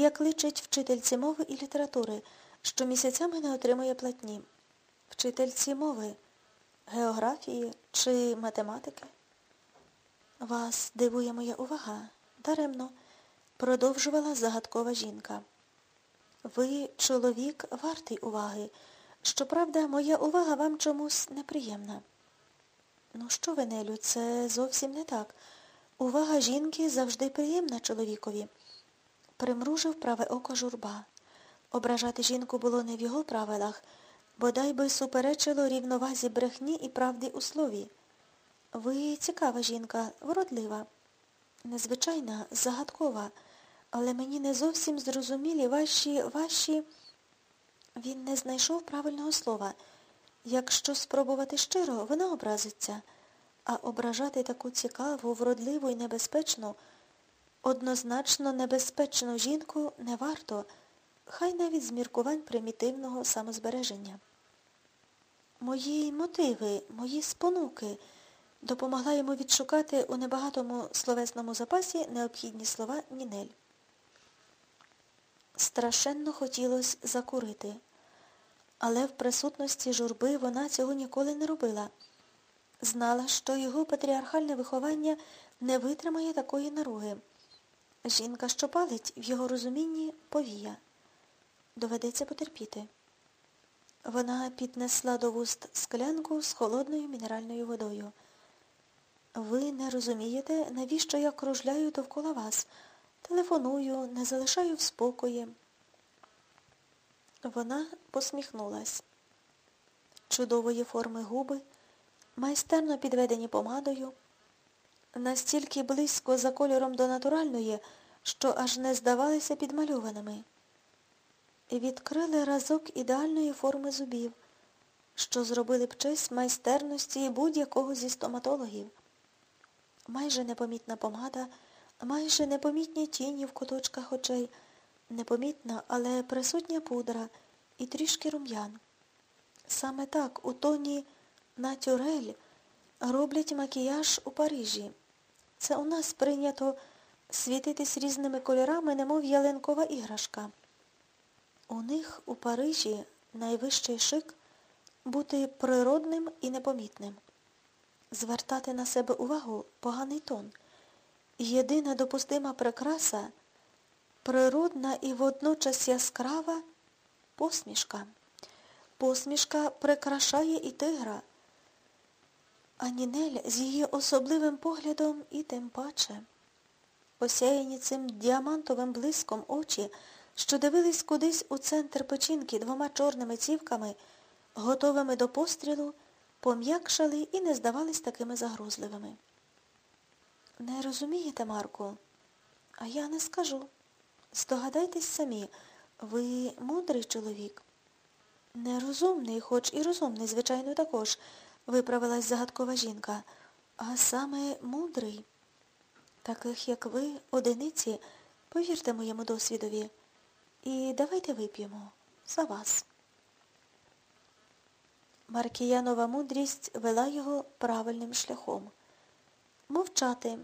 як личить вчительці мови і літератури, що місяцями не отримує платні. Вчительці мови, географії чи математики. Вас дивує моя увага. Даремно, продовжувала загадкова жінка. Ви, чоловік, вартий уваги. Щоправда, моя увага вам чомусь неприємна. Ну що ви, Нелю, це зовсім не так. Увага жінки завжди приємна чоловікові. Примружив праве око журба. Ображати жінку було не в його правилах, бодай би суперечило рівновазі брехні і правди у слові. Ви цікава жінка, вродлива, незвичайна, загадкова, але мені не зовсім зрозумілі ваші, ваші... Він не знайшов правильного слова. Якщо спробувати щиро, вона образиться, а ображати таку цікаву, вродливу і небезпечну, однозначно небезпечну жінку не варто, хай навіть з міркувань примітивного самозбереження. Мої мотиви, мої спонуки допомогла йому відшукати у небагатому словесному запасі необхідні слова Нінель. Страшенно хотілося закурити, але в присутності журби вона цього ніколи не робила. Знала, що його патріархальне виховання не витримає такої наруги. Жінка, що палить, в його розумінні повія. Доведеться потерпіти. Вона піднесла до вуст склянку з холодною мінеральною водою. Ви не розумієте, навіщо я кружляю довкола вас? Телефоную, не залишаю в спокої. Вона посміхнулась. Чудової форми губи, майстерно підведені помадою, настільки близько за кольором до натуральної, що аж не здавалися підмальованими. Відкрили разок ідеальної форми зубів, що зробили б честь майстерності будь-якого зі стоматологів. Майже непомітна помада, майже непомітні тіні в куточках очей, непомітна, але присутня пудра і трішки рум'ян. Саме так у тоні натюрель роблять макіяж у Парижі. Це у нас прийнято світитись різними кольорами, немов ялинкова іграшка. У них у Парижі найвищий шик бути природним і непомітним. Звертати на себе увагу поганий тон. Єдина допустима прикраса природна і водночас яскрава посмішка. Посмішка прикрашає і тигра. А Нінель з її особливим поглядом і тим паче. Осяяні цим діамантовим блиском очі, що дивились кудись у центр печінки двома чорними цівками, готовими до пострілу, пом'якшали і не здавались такими загрозливими. Не розумієте, Марку? А я не скажу. Здогадайтесь самі, ви мудрий чоловік. Нерозумний, хоч і розумний, звичайно, також, виправилась загадкова жінка, а саме мудрий. Таких, як ви, одиниці, повірте моєму досвідові. І давайте вип'ємо за вас. Маркіянова мудрість вела його правильним шляхом. Мовчати,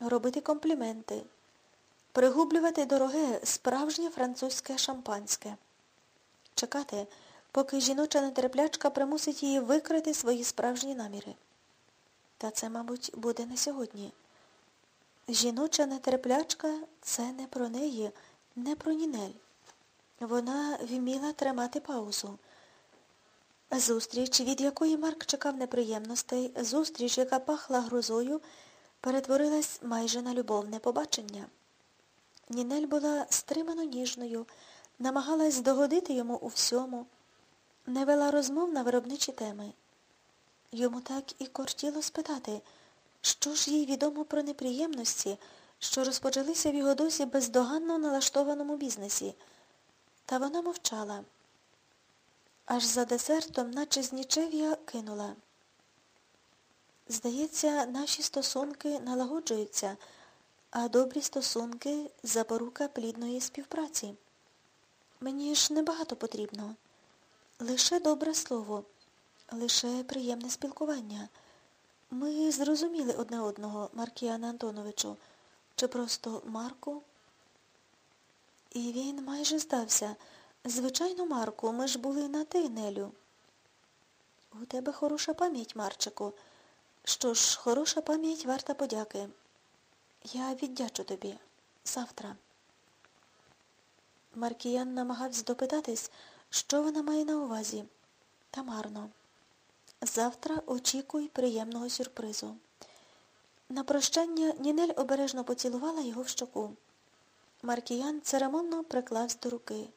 робити компліменти, пригублювати дороге справжнє французьке шампанське, чекати, поки жіноча нетерплячка примусить її викрити свої справжні наміри. Та це, мабуть, буде не сьогодні. Жіноча нетерплячка це не про неї, не про Нінель. Вона вміла тримати паузу. Зустріч, від якої Марк чекав неприємностей, зустріч, яка пахла грозою, перетворилась майже на любовне побачення. Нінель була стримано ніжною, намагалась догодити йому у всьому, не вела розмов на виробничі теми. Йому так і кортіло спитати, що ж їй відомо про неприємності, що розпочалися в його досі бездоганно налаштованому бізнесі. Та вона мовчала. Аж за десертом, наче з нічев'я, кинула. Здається, наші стосунки налагоджуються, а добрі стосунки запорука плідної співпраці. Мені ж небагато потрібно. Лише добре слово, лише приємне спілкування. Ми зрозуміли одне одного, Маркіяне Антоновичу, чи просто Марку? І він майже здався. Звичайно, Марку, ми ж були на ти, Нелю. У тебе хороша пам'ять, Марчику. Що ж, хороша пам'ять варта подяки. Я віддячу тобі. Завтра. Маркіян намагався допитатись, що вона має на увазі. Та марно. Завтра очікуй приємного сюрпризу. На прощання Нінель обережно поцілувала його в щоку. Маркіян церемонно приклався до руки.